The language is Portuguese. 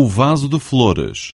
o vaso de flores.